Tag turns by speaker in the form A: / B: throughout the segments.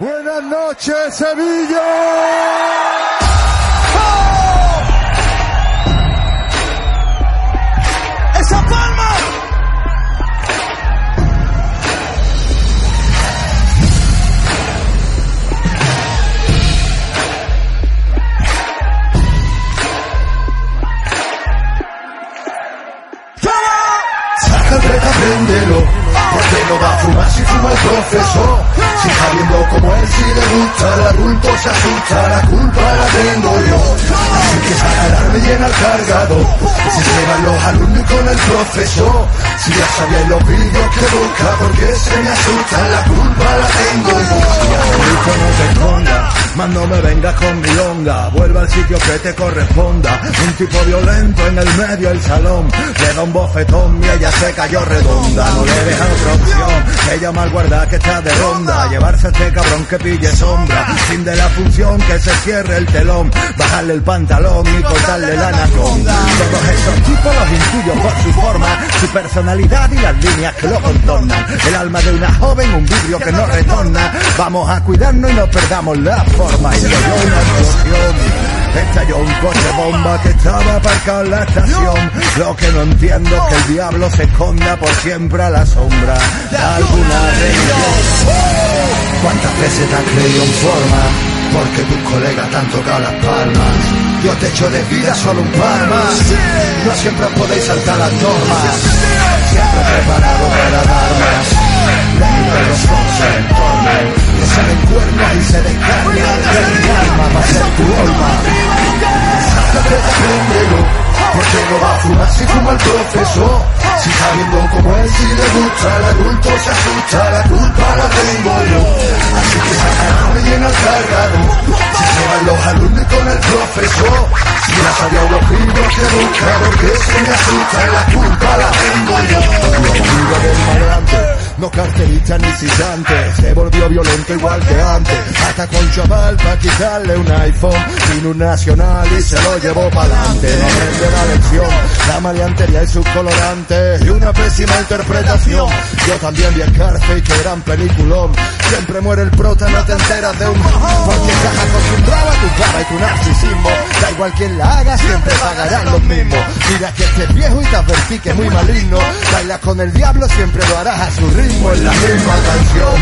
A: Buenas noches, Sevilla.
B: ¡Esa palma!
C: Sácate, apréndelo, porque no va a fumar si fuma el profesor. Si está viendo como él si le gusta, el adulto se asusta, la culpa la tengo yo. Que el arma y llena el cargador. Si se van los alumnos con el profesor, si ya sabían los vídeos que busca, porque se me asusta, la culpa la tengo yo.
D: No te esconda, más no me vengas con milonga. Vuelve al sitio que te corresponda. Un tipo violento en el medio del salón. Le da un bofetón y ella se cayó redonda. No le deja otra opción. Ella mal guarda que está de ronda. Llevarse a este cabrón que pille sombra. Fin de la función que se cierre el telón. Bajarle el pantalón y cortarle la anaconda. Todos esos tipos los intuyo por su forma, su personalidad y las líneas que lo contornan. El alma de una joven, un vidrio que no retorna. Vamos a cuidarnos y no perdamos la forma. Y yo una explosión. Estalló un coche bomba que estaba aparcado en la estación. Lo que no entiendo es que el diablo se esconda por siempre a la sombra de alguna religión.
C: ¿Cuántas veces te has creído en forma? Porque tus colegas te han tocado las palmas. Yo te echo de vida solo un par más. No siempre podéis saltar las normas. Siempre preparado para dar más. Leyendo los se entornan. Que cuernos y se descargan. Que mi alma va a ser tu alma. Sácate de aprenderlo. Porque no va a fumar si fuma el profesor. Si está viendo como él si le gusta, el adulto se asusta, la culpa la tengo yo. Así que saca el arma y llena el cargador. Si se van los alumnos con el profesor. Ya sabía los libros que busca, porque me asusta, la culpa la tengo yo.
D: No carterista ni citante, se volvió violento igual que antes. Hasta con chaval para quitarle un iPhone, vino un nacional y se lo llevó para adelante. No aprende la lección, la maleantería y sus colorantes y una pésima interpretación. Yo también vi Scarface que gran peliculón. Siempre muere el prota, no te enteras de un porque estás acostumbrado a tu fama y tu narcisismo. Da igual quien la haga, siempre pagarán los mismos. Mira que este es viejo y te advertí que es muy maligno. Baila con el diablo, siempre lo harás a su ritmo en la misma canción.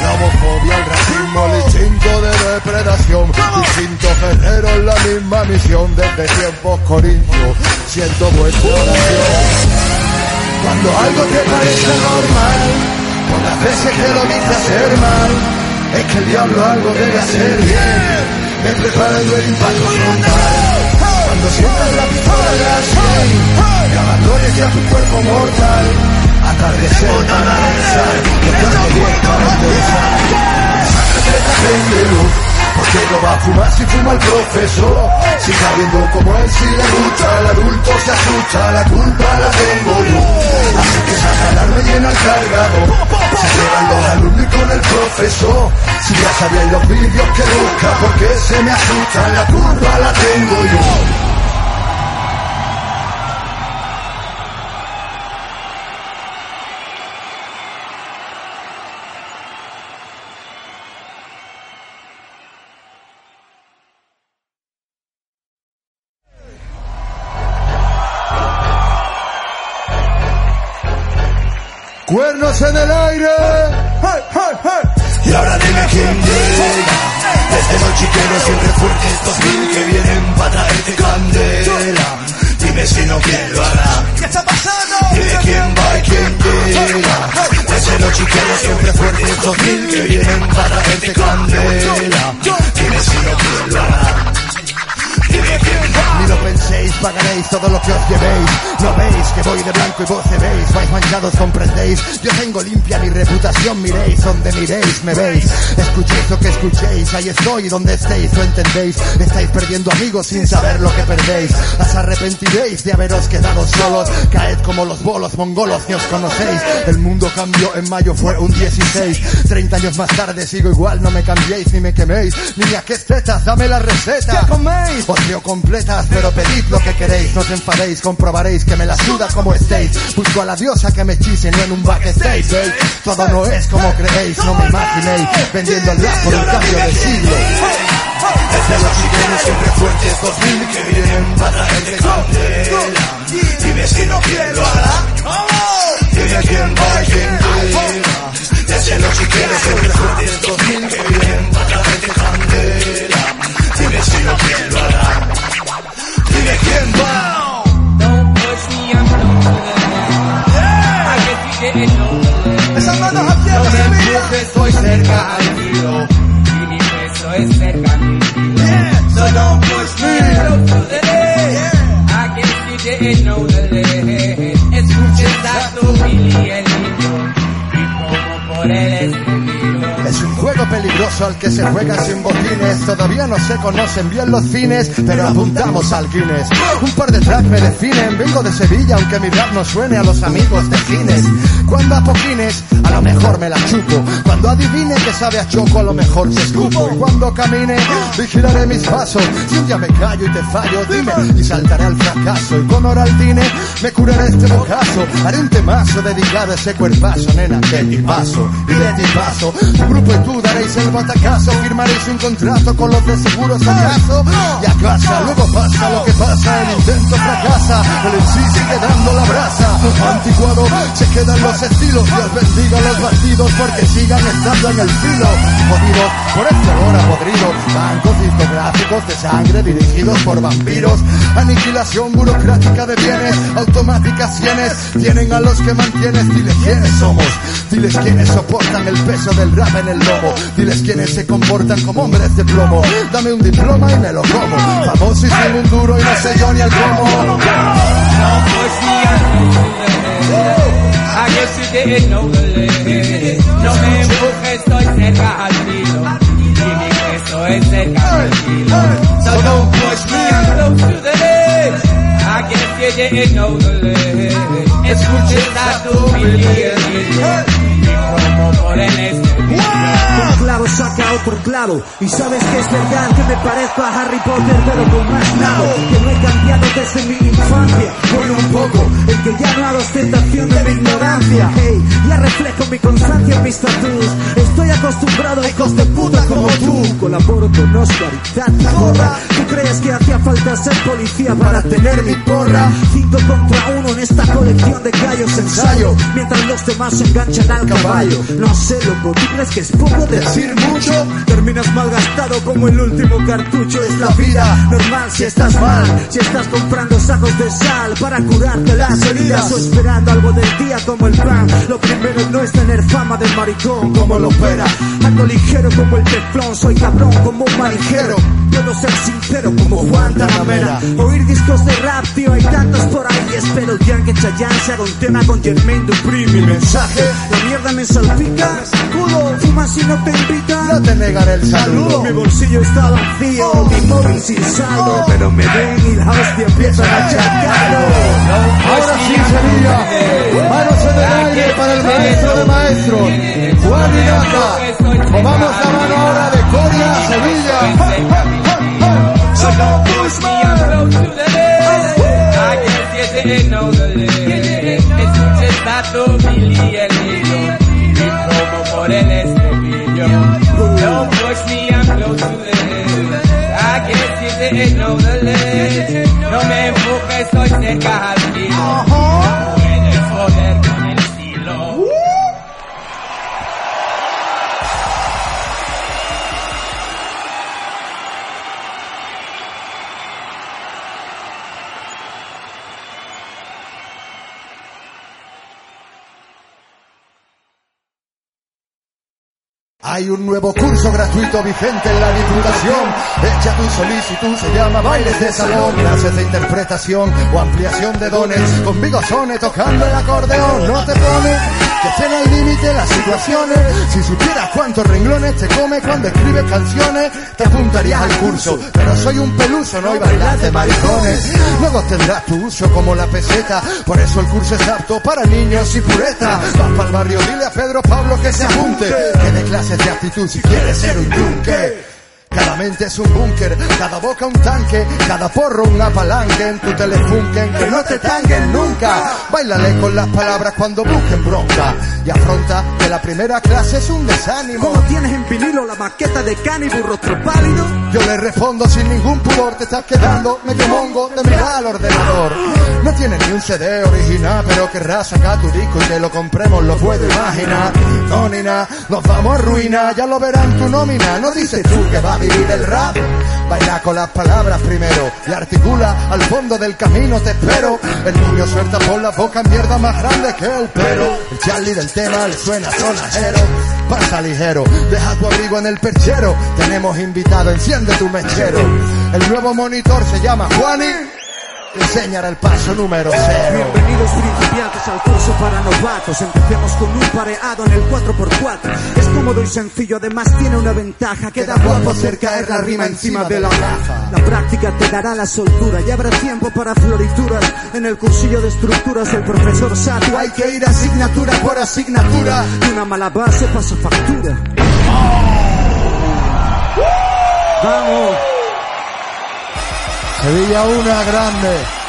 D: La homofobia, el racismo, el instinto de depredación. Distinto guerrero en la misma misión desde tiempos corintios. Siento vuestra oración.
C: Cuando algo te parece normal, por las veces que lo viste hacer mal, es que el diablo algo debe hacer bien. Me preparando el impacto frontal. Cuando sientas la pistola en la sien, que abandones ya tu cuerpo mortal. Atardecer para regresar, que hace bien para empezar. Sácate de apréndelo, porque no va a fumar si fuma el profesor. Si está viendo como él si le gusta, el adulto se asusta, la culpa la tengo yo. Así que saca el arma y llena el cargador. Se llevan los alumnos y con el profesor. Si ya sabían los vídeos que busca, porque se me asusta, la culpa la tengo yo.
A: En el aire. ¡Hey, hey, hey!
C: Y ahora dime quién llega Desde los chiqueros siempre fuertes 2000 que vienen para traerte candela Dime si no quién lo hará
B: ¿Qué está pasando?
C: Dime quién va y quién llega Desde los chiqueros siempre fuertes 2000 que vienen para traerte candela Dime si no quién lo hará
D: Ni lo penséis, pagaréis todo lo que os llevéis. No veis que voy de blanco y vos veis, vais manchados, comprendéis. Yo tengo limpia mi reputación, miréis donde miréis, me veis. Escuchéis lo que escuchéis, ahí estoy donde estéis, lo entendéis. Estáis perdiendo amigos sin saber lo que perdéis. Os arrepentiréis de haberos quedado solos. Caed como los bolos mongolos que os conocéis. El mundo cambió en mayo, fue un 16. 30 años más tarde sigo igual, no me cambiéis ni me queméis. Niña, ¿qué tetas? Dame la receta. ¿Qué coméis? Os veo completas, pero pedid lo que
C: que queréis, no os enfadéis, comprobaréis que me la suda como estéis. Busco a la diosa que me hechice, no en un backstage, ¿veis? Todo no es como creéis, no me imaginéis vendiendo el rap por un cambio de siglo.
D: Desde los chilenos siempre fuertes 2000 que vienen para traerte candela. Dime si no quiero hará. Dime quién que
C: se juega sin botines. Todavía no se conocen bien los fines, pero apuntamos al Guinness. Un par de tracks me definen. Vengo de Sevilla, aunque mi rap no suene a los amigos de cines. Cuando a poquines, a lo mejor me la chupo. Cuando adivine que sabe a choco, a lo mejor se escupo. Y cuando camine, vigilaré mis pasos. Si un día me callo y te fallo, dime. Y saltaré al fracaso. Y con Oraldine, me curaré este bocazo. Haré un temazo dedicado a ese cuerpazo, nena. De ti paso y de ti paso. Tu grupo y tú daréis el batacazo. Firmaréis un contrato con los de seguros acaso. Y a casa, luego pasa lo que pasa. El intento fracasa. El en sí sigue dando la brasa. Anticuado, se quedan los estilos. Dios bendiga los bandidos porque sigan estando en el filo. Jodidos por este olor a podrido. Bancos discográficos de sangre dirigidos por vampiros. Aniquilación burocrática de bienes. Automáticas sienes. Tienen a los que mantienes. Diles quiénes somos. Diles quiénes soportan el peso del rap en el lomo. Diles quiénes se comportan como hombres de plomo. Dame un diploma y me lo como. Famoso y sin un duro y no sé yo ni el cómo.
E: Me, No me empujes, estoy cerca al filo. Y mi peso es cerca al filo. So don't push me, I'm close to the edge. I tu Y
F: clavo Y sabes que es verdad que me parezco a Harry Potter pero con más clavo Que no he cambiado desde mi infancia. Bueno un poco, el que ya no hago ostentación de mi ignorancia. Hey, ya reflejo mi constancia en mis tatuos Estoy acostumbrado a hijos de puta como tú. Colaboro con Oscar y Gorra ¿Tú crees que hacía falta ser policía para tener mi porra? Cinco contra uno en esta colección de gallos ensayo Mientras los demás se enganchan al caballo. No sé loco, ¿tú crees que es poco decir mucho? Terminas malgastado como el último cartucho Es la vida. Normal si estás mal Si estás comprando sacos de sal para curarte las heridas O esperando algo del día como el pan. Lo primero no es tener fama de maricón como lo opera Ando ligero como el teflón Soy cabrón como un marijero Puedo ser sincero como Juan Tanamera Oír discos de rap, tío, hay tantos por ahí. Espero ya que Chayanne se haga un tema con Jermaine Dupri Mi mensaje, la mierda me salpica Sacudo, fumas y no te invita
C: el saludo.
F: Mi bolsillo está vacío, mi móvil sin saldo. Pero me ven y la hostia empieza a chacarlo
C: Ahora sí, Sevilla. Manos en el aire para el maestro de maestros. Juan Inaca. Movamos la mano ahora de Coria a Sevilla.
E: No me empujes, estoy cerca al filo.
C: Hay un nuevo curso gratuito vigente en la Diputación. Echa tu solicitud, se llama Bailes de Salón, clases de interpretación o ampliación de dones. Conmigo sone tocando el acordeón, no te pone que cena al límite las situaciones. Si supieras cuántos renglones te come cuando escribes canciones, te apuntarías al curso. Pero soy un peluso, no hay bailar de maricones. Luego tendrás tu uso como la peseta, por eso el curso es apto para niños y pureta. Vas para el barrio, dile a Pedro Pablo que se apunte, que de clases si quieres ser un yunque. Cada mente es un búnker, cada boca un tanque, cada porro una palanca en tu telefunken, que no te tanguen nunca. Bailale con las palabras cuando busquen bronca y afronta que la primera clase es un desánimo.
G: ¿Cómo tienes en vinilo la maqueta de Cani rostro pálido?
C: Yo le respondo sin ningún pudor, te estás quedando medio mongo de mirar al ordenador. No tiene ni un CD original, pero querrás sacar tu disco y que lo compremos, lo puedo imaginar. No, ni nada, nos vamos a ruinar, ya lo verán tu nómina. No dices tú que va a vivir el rap. Baila con las palabras primero y articula al fondo del camino, te espero. El niño suelta por la boca mierda más grande que el pero. El Charlie del tema le suena sonajero. Pasa ligero, deja tu abrigo en el perchero. Tenemos invitado, enciende tu mechero. El nuevo monitor se llama Juani. Te enseñará el paso número cero.
G: Bienvenidos principiantes al curso para novatos. Empecemos con un pareado en el 4x4. Es cómodo y sencillo, además tiene una ventaja. Queda guapo hacer caer la rima encima de la gafa. La práctica te dará la soltura y habrá tiempo para florituras. En el cursillo de estructuras el profesor Sato.
C: Hay que ir asignatura por asignatura.
G: Y una mala base pasa factura. ¡Vamos!
C: Sevilla una grande.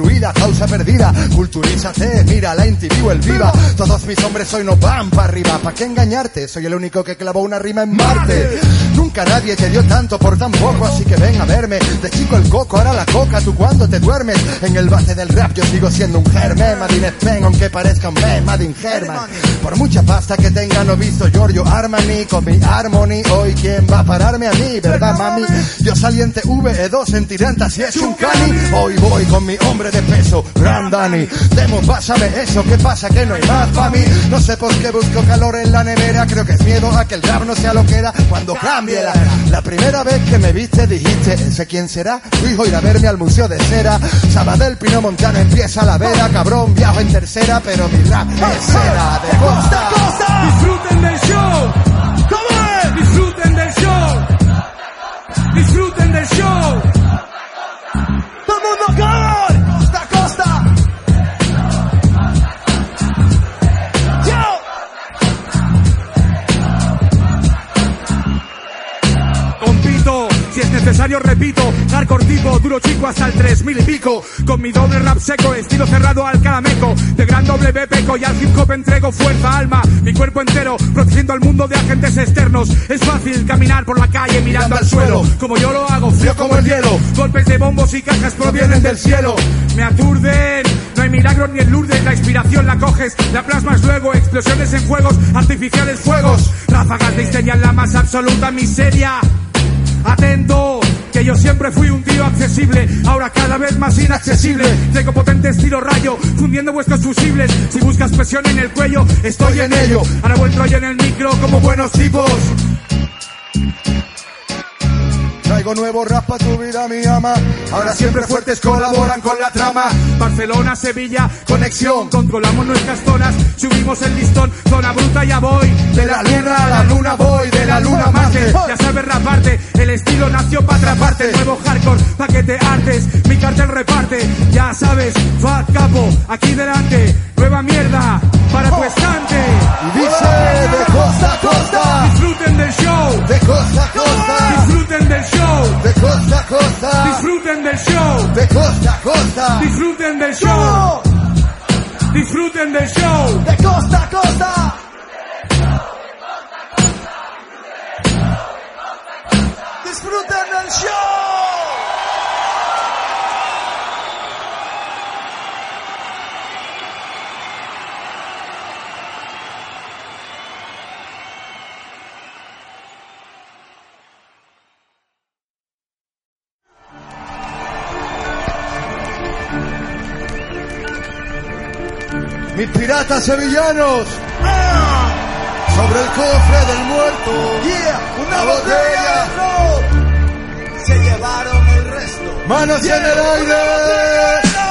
C: Huida, causa perdida. Culturízate, mira la o el viva. Todos mis hombres hoy no van para arriba, ¿para qué engañarte? Soy el único que clavó una rima en Marte. Nunca nadie te dio tanto por tan poco, así que ven a verme. De chico el coco, ahora la coca, tú cuando te duermes. En el base del rap yo sigo siendo un germen, Madine Pen, aunque parezca un Ben, Madin Herman. Por mucha pasta que tenga, no visto Giorgio Armani con mi Harmony. Hoy, ¿quién va a pararme a mí, verdad, mami? Yo saliente VE2 en tirantas y es un cani. Hoy voy con mi hombre de peso, Grand Danny. Demo, pásame eso, ¿qué pasa? Que no hay más para mí. No sé por qué busco calor en la nevera. Creo que es miedo a que el rap no sea lo que era cuando cambie la, la primera vez que me viste dijiste, ¿ese quién será? Tu hijo ir a verme al Museo de Cera. Sabadell, Pino Montano, empieza la vera. Cabrón, viajo en tercera, pero mi rap es cera de costa costa.
G: Disfruten del show.
C: ¿Cómo es?
G: Disfruten del show. Disfruten del show.
C: ¡Todo el mundo
G: necesario repito, hardcore tipo, duro chico hasta el 3000 y pico, con mi doble rap seco, estilo cerrado al calameco, de gran doble B peco y al hip hop entrego fuerza, alma, mi cuerpo entero, protegiendo al mundo de agentes externos, es fácil caminar por la calle mirando al suelo, como yo lo hago, frío como el hielo, golpes de bombos y cajas provienen del cielo, me aturden, no hay milagros ni en Lourdes, la inspiración la coges, la plasmas luego, explosiones en juegos, artificiales fuegos, ráfagas de histeria en la más absoluta miseria. Atento, que yo siempre fui un tío accesible, ahora cada vez más inaccesible. Tengo potente estilo rayo, fundiendo vuestros fusibles. Si buscas presión en el cuello, estoy en ello. Ahora vuelvo rollo en el micro como buenos tipos.
C: Traigo nuevo rap pa' tu vida, mi ama. Ahora siempre fuertes colaboran con la trama.
G: Barcelona, Sevilla, conexión. Controlamos nuestras zonas, subimos el listón. Zona bruta, ya voy.
C: De la luna a la luna voy, de la luna a Marte.
G: Ya sabes raparte, el estilo nació para atraparte. Nuevo hardcore, pa' que te artes. Mi cartel reparte, ya sabes, Fat Capo, aquí delante. Nueva mierda, para tu estante.
C: Y dice de costa a costa,
G: Disfruten del show,
C: de costa a costa,
G: disfruten del show,
C: de costa a costa,
G: disfruten del show,
C: de costa a costa.
G: disfruten del show, disfruten del show.
C: De costa a costa. Disfruten del show.
G: Mis piratas sevillanos. Sobre el cofre del muerto, una botella.
F: Se llevaron el resto.
G: Manos en el aire.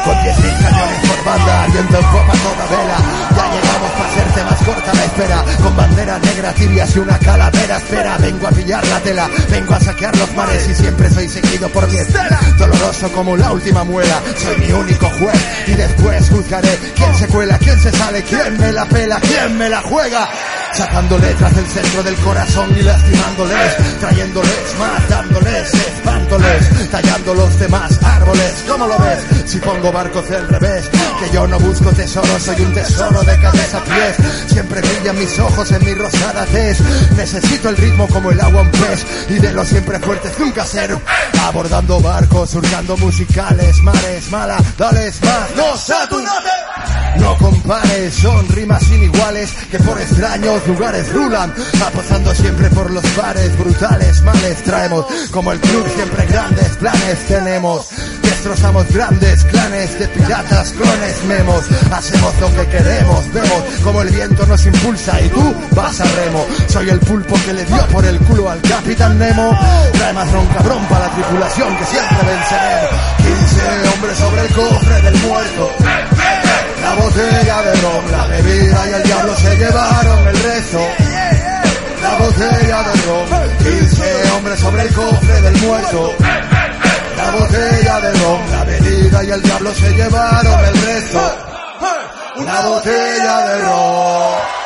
C: Con 10.000 cañones por banda, viento en popa toda vela. Ya llegamos hacerte más corta la espera. Con bandera negra, tibias y una calavera. Espera, vengo a pillar la tela, vengo a saquear los mares y siempre soy seguido por mi estela. Doloroso como la última muela, soy mi único juez. Y después juzgaré quién se cuela, quién se sale, quién me la pela, quién me la juega. Sacando letras del centro del corazón y lastimándoles, trayéndoles, matándoles, espantándoles, tallando los demás árboles. ¿Cómo lo ves? Si pongo barcos del revés, que yo no busco tesoro, soy un tesoro de cabeza a pies. Siempre brillan mis ojos en mi rosada tez. Necesito el ritmo como el agua un pez y de los siempre fuertes nunca ser. Abordando barcos, surcando musicales, mares, mala, dales más, no saturate. No compares, son rimas iniguales que por extraños lugares rulan, apostando siempre por los bares brutales, males traemos, como el club siempre grandes planes tenemos. Destrozamos grandes clanes de piratas, clones, memos. Hacemos lo que queremos, vemos como el viento nos impulsa y tú vas a remo. Soy el pulpo que le dio por el culo al capitán Nemo. Trae más ron cabrón para la tripulación que siempre venceremos. 15 hombres sobre el cofre del muerto. La botella de ron, la bebida y el diablo se llevaron el resto. La botella de ron, 15 hombres sobre el cofre del muerto. La botella de ron, la bebida y el diablo se llevaron el resto. La botella de ron.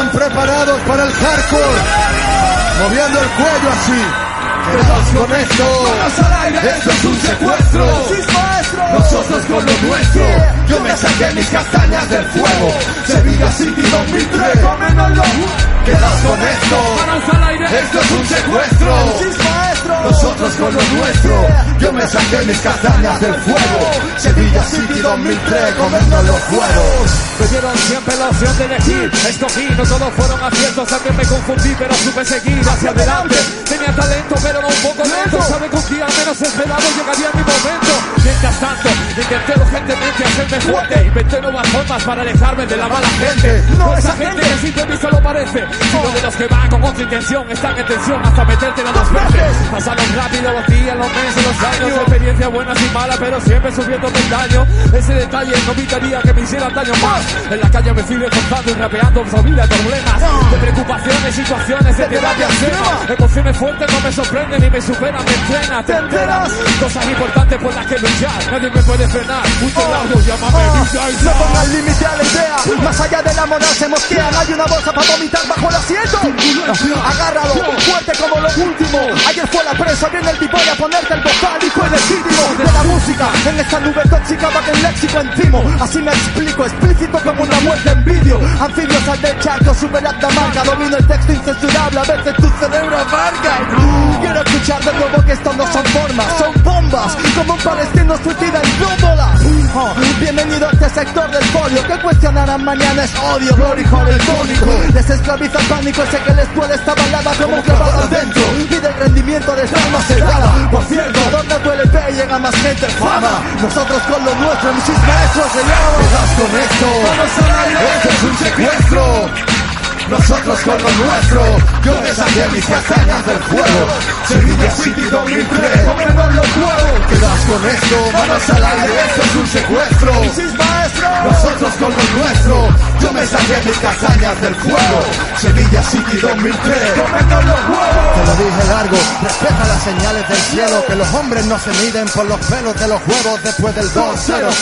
G: Están preparados para el hardcore, moviendo el cuello así. Quedaos con esto, esto es un secuestro. Nosotros con lo nuestro, yo me saqué mis castañas del fuego. Sevilla City 2003. Quedaos con esto, esto es un secuestro. Nosotros con lo nuestro, me saqué mis castañas del fuego. Sevilla City 2003, comiendo los huevos.
H: Me dieron siempre la opción de elegir. Escogí, no todos fueron aciertos También me confundí, pero supe seguir hacia adelante. Tenía talento, pero no un poco lento. Sabe con quién menos esperado llegaría mi momento. Mientras tanto, intenté urgentemente hacerme fuerte. Inventé nuevas formas para alejarme de la mala gente. No esa gente que simple solo parece. Sino de los que van con otra intención Están en tensión hasta metértela dos veces Pasaron rápido los días, los meses, los años Experiencias buenas y malas, pero siempre sufriendo el daño. Ese detalle no evitaría que me hicieran daño más. En la calle me fui reforzando y rapeando de problemas De preocupaciones, situaciones de terapia extrema Emociones fuertes no me sorprenden ni me superan, me entrenan. ¿Te enteras? Cosas importantes por las que luchar Nadie me puede frenar. Un largo, llámame Villa y
F: No pongas límite a la idea. Más allá de la moral se mosquean Hay una bolsa para vomitar bajo el asiento. Agárralo, fuerte como lo último. Ayer fue la presa, viene el bipolar a ponerte el vocálico y legítimo De la música, en esta nube tóxica va que el léxico encimo. Así me explico, explícito como una muerte en vídeo. Anfibios al del charco, superad la marca Domino el texto incensurable, a veces tu cerebro abarca Quiero escuchar de nuevo que esto no son formas Son bombas, como un palestino suicida en tómbola Oh, bienvenido a este sector del folio Que cuestionarán mañana es odio, glory el tónico Les esclaviza el pánico, sé que les duele esta balada como un clavado adentro. Pide el rendimiento de alma cerrada Por cierto, donde LP llega más gente fama. Nosotros con lo nuestro, mis maestros se llaman
G: Quedaos con esto, esto es un secuestro. Nosotros con lo nuestro, yo saqué mis castañas del fuego. Sevilla City 2003, comiendo los huevos. Quedas con esto, manos al aire, esto es un secuestro. Nosotros con lo nuestro, yo me saqué mis castañas del fuego. Sevilla City 2003, comiendo los huevos. Te lo dije largo, respeta las señales del cielo, que los hombres no se miden por los pelos de los huevos después del 200.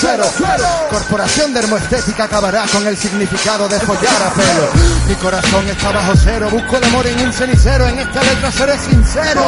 G: Corporación Dermoestética acabará con el significado de follar a pelo.
C: Mi corazón está bajo cero, busco el amor en un cenicero, en esta letra seré sincero.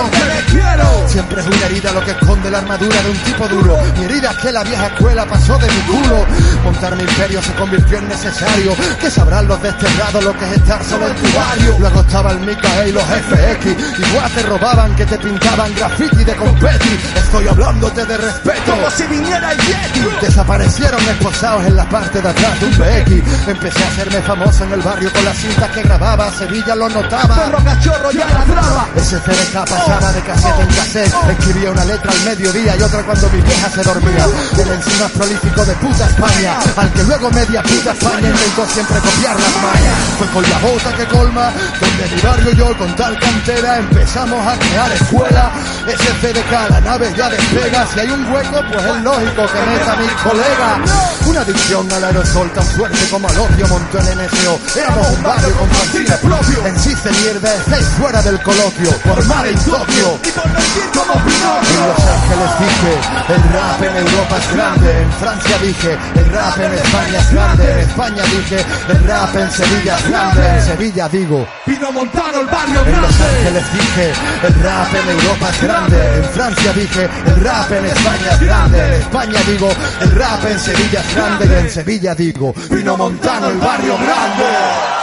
A: Quiero.
C: Siempre es una herida lo que esconde la armadura de un tipo duro. Mi herida es que la vieja escuela pasó de mi culo. Montar mi imperio se convirtió en necesario. Que sabrán los desterrados lo que es estar solo en tu barrio. Luego estaba el Mica y los FX. Igual te robaban que te pintaban graffiti de confeti. Estoy hablándote de respeto.
A: Como si viniera el Yeti.
C: Desaparecieron esposados en la parte de atrás de un BX. Empecé a hacerme famoso en el barrio con las cintas que grababa. Sevilla lo notaba.
A: Perro cachorro ya ladraba.
C: Ese CDK pasaba de cassette en cassette. Escribía una letra al mediodía y otra cuando mi vieja se dormía. El encima prolífico de puta España. Al que luego media puta España intentó siempre copiar las mallas. Fue con la bota que colma, donde mi barrio y yo con tal cantera empezamos a crear escuela. Ese CDK, la nave ya despega. Si hay un hueco, pues es lógico que meta a mis colegas. Una adicción al aerosol tan fuerte como al odio montó el NSO. Éramos un barrio con fanzines propio. En sí se mierda, estáis fuera del coloquio. Por mar en Tokio.
A: Y por decir como
C: En
A: Pinocchio.
C: Los Ángeles dije, el rap en Europa es grande. En Francia dije, el rap en España es grande. En España dije, el rap en Sevilla es grande. En Sevilla digo,
A: Pino Montano, el barrio
C: en Los
A: grande.
C: Ángeles dije, el rap en Europa es grande. En Francia dije, el rap en España es grande. En España digo, el rap en Sevilla es grande. Y en Sevilla digo, Pino Montano, el barrio grande.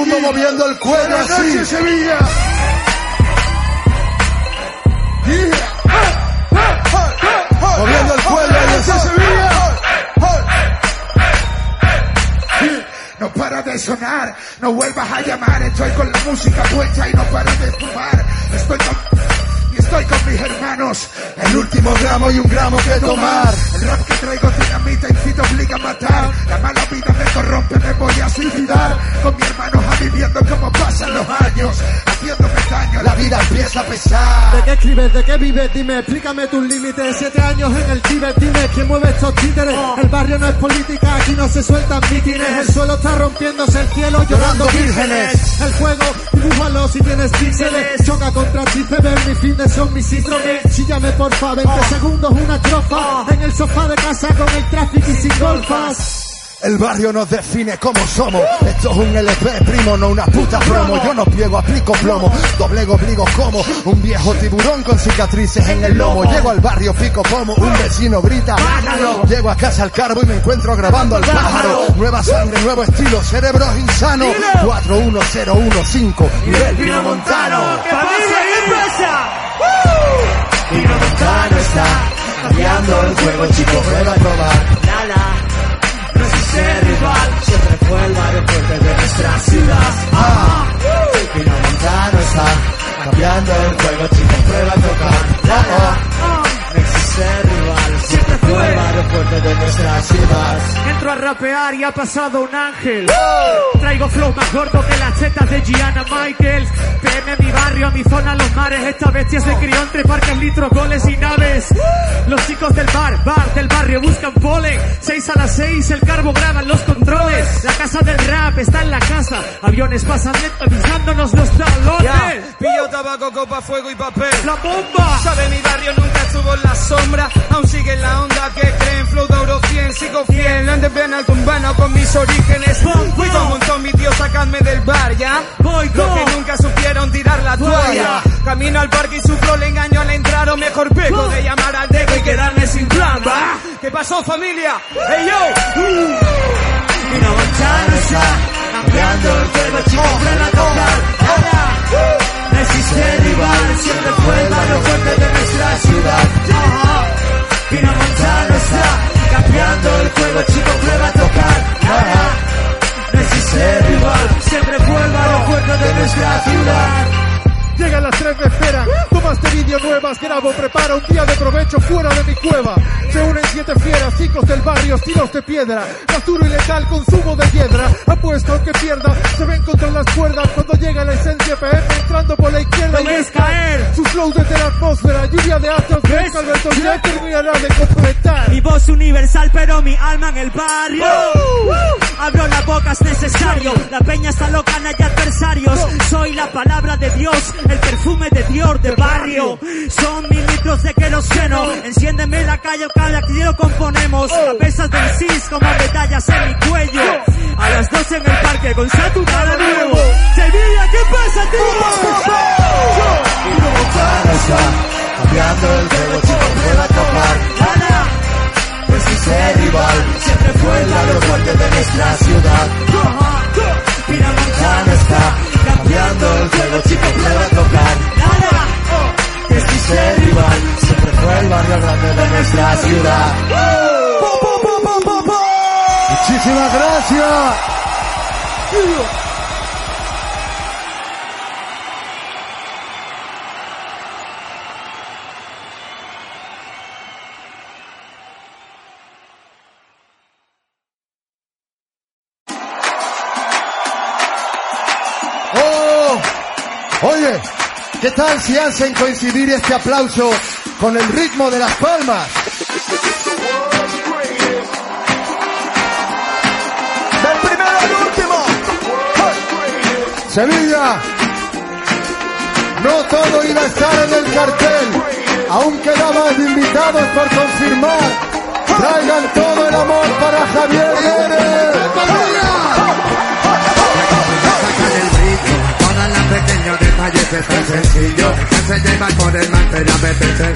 C: Mundo moviendo el cuello
A: Buenas
C: así.
A: noches, Sevilla. Yeah.
C: Moviendo el cuello y así.
A: Sevilla. No para de sonar, no vuelvas a llamar, estoy con la música puesta y no paro de fumar. Estoy con... Y estoy con mis hermanos,
C: El último gramo y un gramo que tomar.
A: el rap que traigo dinamita incita obliga a matar. La mala vida me corrompe, me voy a suicidar. Con mi hermano a viviendo como pasan los años, haciéndome daño.
C: La vida empieza a pesar.
F: ¿De qué escribes? ¿De qué vives? Dime, explícame tus límites. Siete años en el Tíbet, dime quién mueve estos títeres. El barrio no es política, aquí no se sueltan mítines. El suelo está rompiéndose, el cielo llorando vírgenes.
C: vírgenes.
F: El juego, dibújalo si tienes píxeles. Choca contra ti, bebé, mi fin son mis síndromes. Chíllame porfa, 20 segundos, una estrofa. En el sofá de casa con el tráfico y sin golfas.
C: El barrio nos define como somos. Esto es un LP, primo, no una puta promo. Yo no pliego, aplico plomo. Doblego, obligo como un viejo tiburón con cicatrices en el lomo. Llego al barrio, pico como un vecino grita. Llego a casa al carbo y me encuentro grabando al pájaro. Nueva sangre, nuevo estilo, cerebros insanos. 41015, nivel Pino Montano. Pino Montano está. Cambiando el juego, chico, prueba a probar.
F: No existe rival, siempre fue el barrio fuerte de nuestra ciudad.
C: Ah, Pino Montano está. Cambiando el juego, chicos, prueba a tocar. Ah,
F: de nuestra ciudad.
I: Entro a rapear y ha pasado un ángel. Traigo flow más gordo que las tetas de Gianna Michaels. PM mi barrio, a mi zona, los mares. Esta bestia se crió entre parques, litros, goles y naves. Los chicos del bar, bar del barrio buscan polen. Seis a las seis, el carbo graba en los controles. La casa del rap está en la casa. Aviones pasan lento avisándonos los talones.
E: Pillo tabaco, copa, fuego y papel.
I: La bomba.
E: Sabe mi barrio nunca estuvo en la sombra Aún sigue en la onda que creen Flow de Euro 100 Sigo fiel, antes ven al tumbano con mis orígenes Fui con un montón mi tío sacadme del bar, ¿ya?
I: Voy
E: Los que nunca supieron tirar la toalla Camino al parque y sufro el engaño al entrar O mejor peco de llamar al deco y quedarme sin plan, ¿va? ¿Qué pasó familia? ¡Ey yo!
F: Pino Montano está cambiando el juego, chicos, prueba a tocar. Nada. No existe rival, siempre fue el barrio fuerte de nuestra ciudad. Montano está cambiando el juego, chicos, prueba a tocar. Nada. No existe rival, siempre el barrio fuerte de nuestra ciudad.
H: Llegan las tres, me esperan. Toma este vídeo nuevas, grabo, preparo un día de provecho fuera de mi cueva. Se unen siete fieras, chicos del barrio, estilos de piedra. Naturo y letal, consumo de piedra. Apuesto aunque pierda, se ven contra las cuerdas cuando llega la esencia PM entrando por la izquierda. Y
I: ves
H: buscan
I: caer.
H: Sus
J: flow desde la atmósfera, lluvia de astros, que Alberto ya terminará de completar.
I: Mi voz universal, pero mi alma en el barrio. Abro la boca, es necesario. La peña está loca, no hay adversarios. Soy la palabra de Dios, el perfume de Dios de barrio. Son mil litros de queroseno. Enciéndeme la calle, cada aquí lo componemos. Cabezas del cis como medallas en mi cuello. A las 12 en el parque con saturado nuevo. Sevilla, ¿qué pasa, tío?
C: Cambiando el juego, chico, pueda tocar.
I: Gana.
C: Pues ser rival, siempre fue el lado fuerte de nuestra ciudad.
I: Mira
C: Montana está cambiando el algo chico prueba a tocar.
I: Nada,
C: oh, que si ser rival siempre fue el barrio grande de nuestra ciudad.
J: ¡Pum, pum,
C: pum, pum, pum, pum! Muchísimas gracias. ¿Qué tal si hacen coincidir este aplauso con el ritmo de las palmas?
F: Del primero al último.
C: Sevilla, no todo iba a estar en el cartel. Aún quedaban invitados por confirmar. Traigan todo el amor para Javier Pérez.
K: Sacan el brillo, todas las pequeños detalles es tan sencillo se lleva por el mantel a apetecer.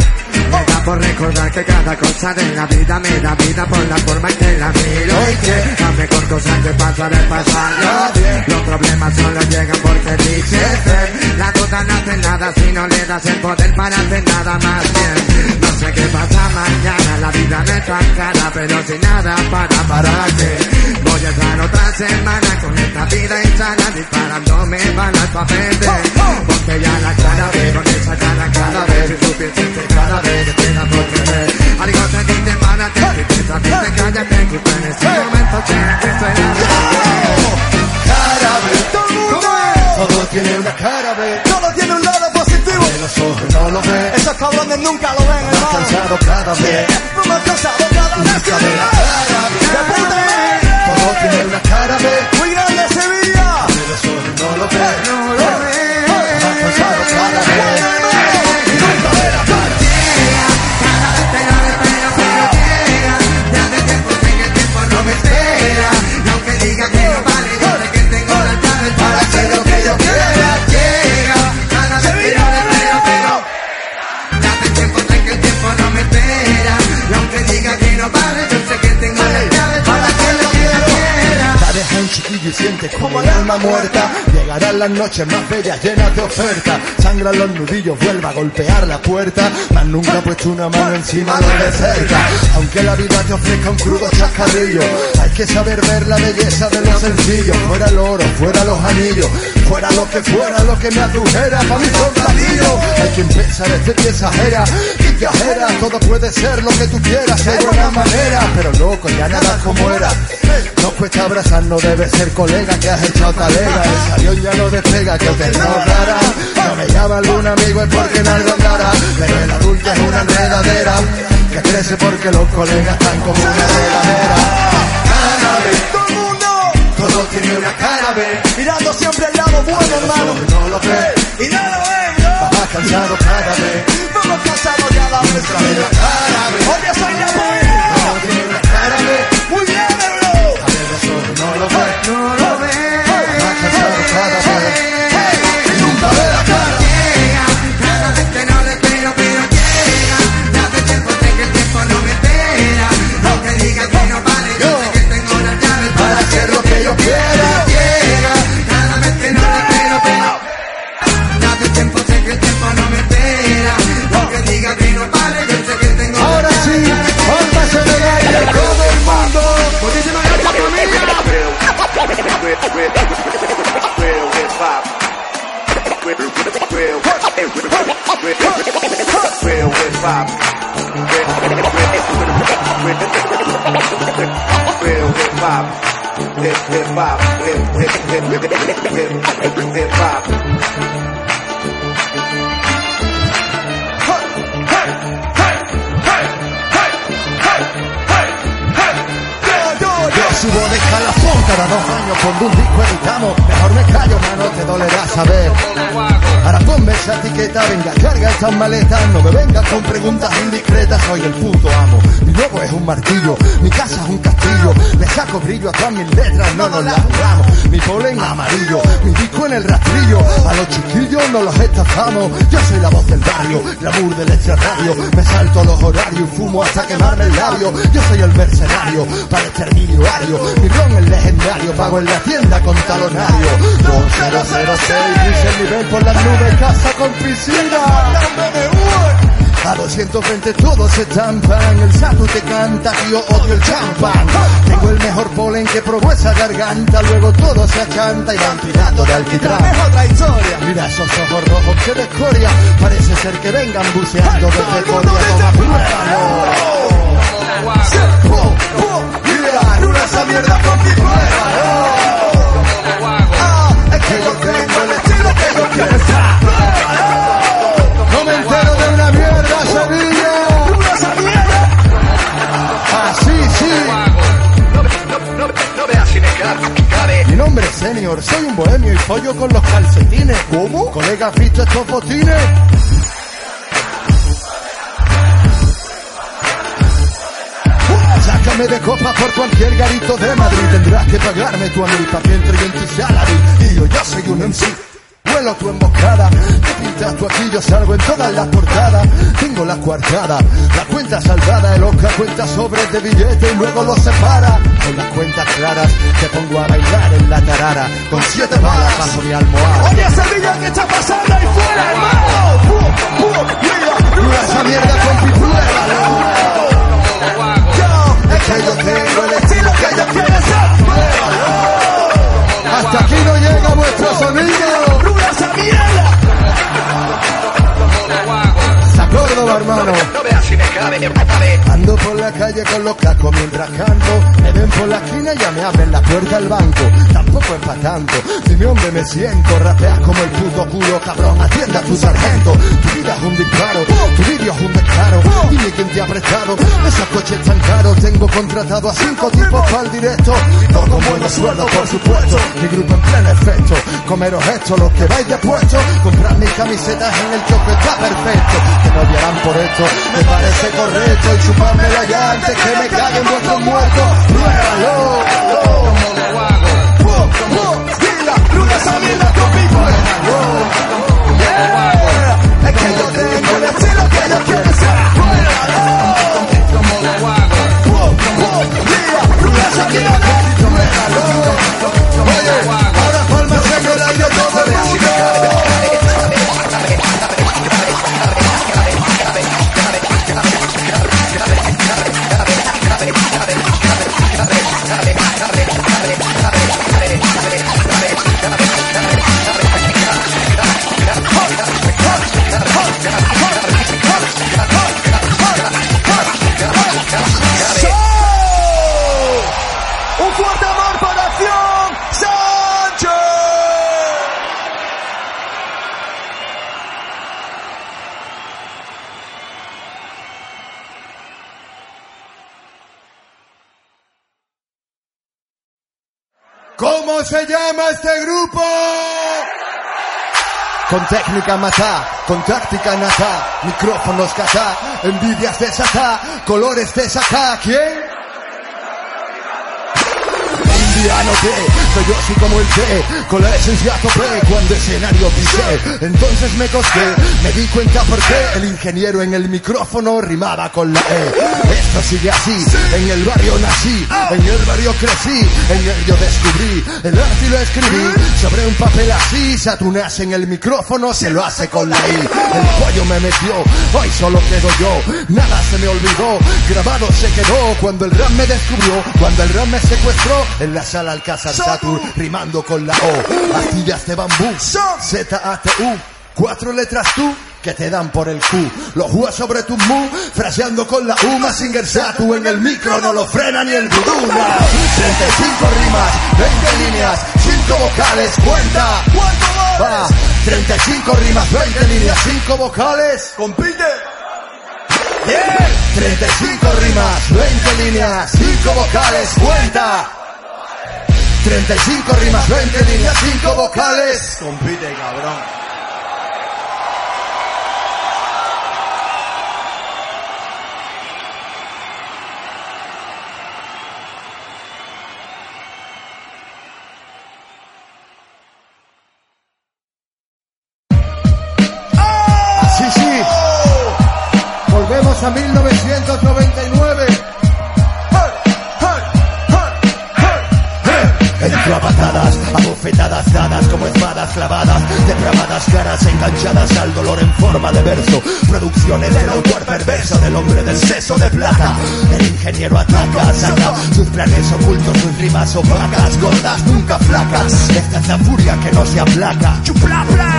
K: Me da por recordar que cada cosa de la vida me da vida por la forma en que la miro y que la mejor cosa que pasa de pasarlo bien. Los problemas solo llegan porque dices ser. La duda no hace nada si no le das el poder para hacer nada más bien. No sé qué pasa mañana, la vida no es tan cara, pero sin nada para pararte. Voy a estar otra semana con esta vida insana disparándome balas pa' perder. Porque ya la cara ve con esa cara cada vez supieses que cada vez te queda por creer. Algo te dice para ti, si piensas dice cállate, que en ese momento tienes que ser
C: Cara B. Todo tiene una cara B.
F: Todo tiene un lado positivo.
C: Que los ojos no lo ven.
F: Esos cabrones nunca lo ven,
C: Más
F: hermano.
C: cansado cada vez.
F: No has cansado cada vez que
C: la cara B. Todo tiene una cara B.
F: Muy grande Sevilla.
C: Que los ojos no lo ven. Más un chiquillo y siente como el alma muerta. Llegarán las noches más bellas llenas de ofertas. Sangran los nudillos, vuelva a golpear la puerta. Mas nunca ha puesto una mano encima de cerca. Aunque la vida te ofrezca un crudo chascarrillo, hay que saber ver la belleza de lo sencillo. Fuera el oro, fuera los anillos, fuera lo que fuera lo que me atujera. Pa' mi soldadillo, hay quien piensa desde que exagera y. Todo puede ser lo que tú quieras, de buena manera. Pero loco, ya nada como era. No cuesta abrazar, no debe ser colega que has echado talega. El avión ya no despega, que te no. No me llama algún amigo es porque algo andará. Pero el adulto es una enredadera que crece porque los colegas están como una regadera. Tiene una cara B.
F: mirando siempre el lado bueno, hermano.
C: No lo ve,
F: Y no lo ven, ¿no?
C: más cansado cada vez.
F: Has cansado cada vez que
C: Tiene una cara B.
F: Soy la buena.
C: Tiene una cara B.
F: Muy bien, bro.
C: A ver, no lo ve,
K: No lo
C: real, real, real hip hop.
K: Real, hip real,
L: real hip hop. Real hip hop. Hip hip hop. Hip hip hip hip hip hip hip hop.
C: Cada dos años cuando un disco editamos. Mejor me callo, mano, te dolerá saber. Ahora ponme esa etiqueta, venga, carga estas maletas. No me vengas con preguntas indiscretas, soy el puto amo. Mi nuevo es un martillo, mi casa es un castillo. Le saco brillo a todas mis letras, no nos las jugamos. Mi polen amarillo, mi disco en el rastrillo. A los chiquillos no los estafamos. Yo soy la voz del barrio, glamour del extrarradio. Me salto los horarios y fumo hasta quemarme el labio. Yo soy el mercenario para el exterminio Mi ron es legendario, pago en la tienda con talonario. Con 006, dice el nivel por las nubes, casa con piscina. A 220 todos se estampan, el Satu te canta, yo odio el champán. Tengo el mejor polen que probó esa garganta, luego todo se achanta y van tirando de alquitrán.
F: Es otra historia.
C: Mira esos ojos rojos que de escoria, parece ser que vengan buceando desde Corea.
F: Esa mierda con mi pruébalo. Ah, es que yo tengo el estilo que yo quiero estar.
C: No me entero de una mierda, Sevilla. Así, sí. Mi nombre es Senior, soy un bohemio y pollo con los calcetines. ¿Cómo? Colega, ¿has visto estos botines? Sácame de copa por cualquier garito de Madrid. Tendrás que pagarme tu para que entre yo en tu salary. Y yo ya soy un MC Vuelo tu emboscada. Te pintas tú aquí, yo salgo en todas las portadas. Tengo la coartada La cuenta saldada, el Oscar cuenta sobres de billete y luego los separa. Con las cuentas claras Te pongo a bailar en la tarara. Con siete balas bajo mi almohada.
F: Oye, Sevilla, ¿qué está pasando ahí fuera, hermano? ¡Pum, pum! Mira,
C: Rula esa mierda con
F: es que yo tengo el estilo que yo quiero ser.
C: Hasta aquí no llega vuestro sonido Córdoba, hermano
F: No veas sin cabe.
C: Ando por la calle con los cascos mientras canto. Me ven por la esquina y ya me abren la puerta del banco. Tampoco es pa' tanto. Si mi hombre me siento, rapeas como el puto culo, cabrón. Atienda a tu sargento. Tu vida es un disparo, tu vídeo es un descaro. Dime quién te ha prestado esos coches tan caros. Tengo contratado a cinco tipos para el directo. Todo con buenos sueldos, por supuesto. Mi grupo en pleno efecto. Comeros esto, los que vais de puesto. Comprar mis camisetas en el kiosco está perfecto. Que me odiarán por esto, me parece correcto. Y chupármela ya antes que me caguen vuestros muertos. Pruébalo.
F: Mira, rula esa mierda con mi pruébalo.
C: Oye, llama este grupo? Con técnica matá, con táctica natá, micrófonos catá, envidias desatá, colores desatá, ¿quién? Indiano T, soy yo así como el T, con la esencia a tope cuando escenario pisé. Entonces me costé, me di cuenta por qué el ingeniero en el micrófono rimaba con la E. Esto sigue así, en el barrio nací, en el barrio crecí, en él yo descubrí, el arte lo escribí, sobre un papel así, Saturnas en el micrófono se lo hace con la I. El pollo me metió, hoy solo quedo yo, nada se me olvidó, grabado se quedó cuando el rap me descubrió, cuando el rap me secuestró, en sala Alcázar Satur, rimando con la O, astillas de bambú, Z-A-T-U, cuatro letras tú, que te dan por el Q, los jugas sobre tu mu, fraseando con la U, más Singer Satu en el micro, no lo frena ni el Buduna, 35 rimas, 20 líneas, 5 vocales, cuenta,
F: ¿Cuánto
C: va,
F: vales?
C: 35 rimas, 20 líneas, 5 vocales,
F: ¡Compite!
C: Yeah. 35 rimas, 20 líneas, 5 vocales, cuenta. 35 rimas, 20 líneas, 5 vocales. Compite, cabrón. Rimas opacas, gordas, nunca flacas. Esta es la furia que no se aplaca.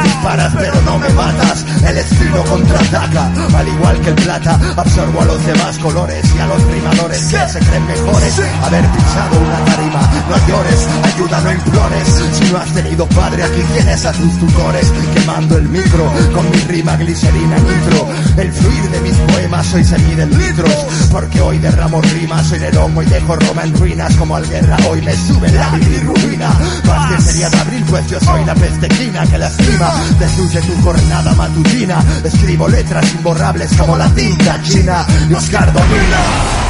C: Disparas pero no me matas, el estilo contraataca. Al igual que el plata, absorbo a los demás colores y a los rimadores que se creen mejores. Haber pisado una tarima, no llores, ayuda no implores. Si no has tenido padre, aquí tienes a tus tutores. Quemando el micro con mi rima glicerina nitro. El fluir de mis poemas hoy se mide en litros. Porque hoy derramo rimas, soy el homo y dejo Roma en ruinas. Como al guerra hoy me sube la bilirrubina. Más que sería de abril, pues yo soy la pestequina que lastima. Destruye tu jornada matutina. Escribo letras imborrables como la tinta china. Y Oscar domina.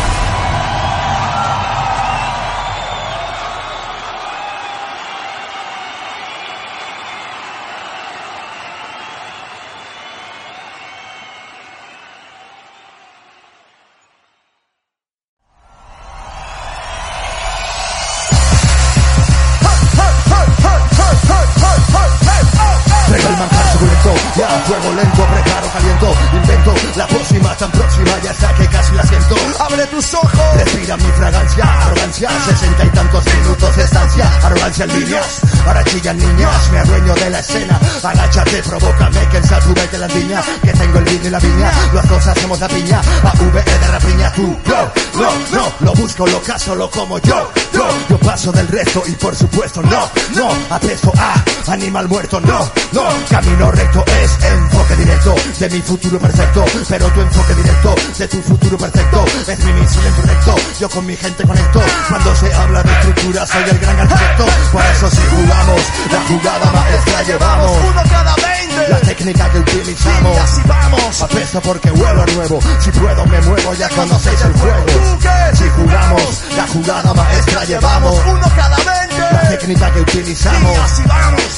C: Fuego lento, preparo, caliento, invento la pócima tan próxima, ya está que casi la siento. Abre tus ojos, respira mi fragancia, arrogancia, sesenta y tantos minutos de estancia, arrogancia en líneas, ahora chillan niñas, me adueño de la escena, agáchate, provócame que el saturete la niña, que tengo el vino y la viña, las dos hacemos la piña, a V E de rapiña, tú, yo, no, no, lo busco, lo caso, lo como yo, yo, yo paso del resto y por supuesto no, no, apesto a animal muerto, no, no, camino recto es enfoque directo de mi futuro perfecto, pero tu enfoque directo de tu futuro perfecto. Es mi misil en proyecto, yo con mi gente conecto, cuando se habla de estructura soy el gran arquitecto, por eso si jugamos, la jugada maestra llevamos, uno cada veinte, la técnica que utilizamos, así vamos, apesto porque vuelo a nuevo, si puedo me muevo, ya conocéis el juego, si jugamos, la jugada maestra llevamos, uno cada veinte, la técnica que utilizamos,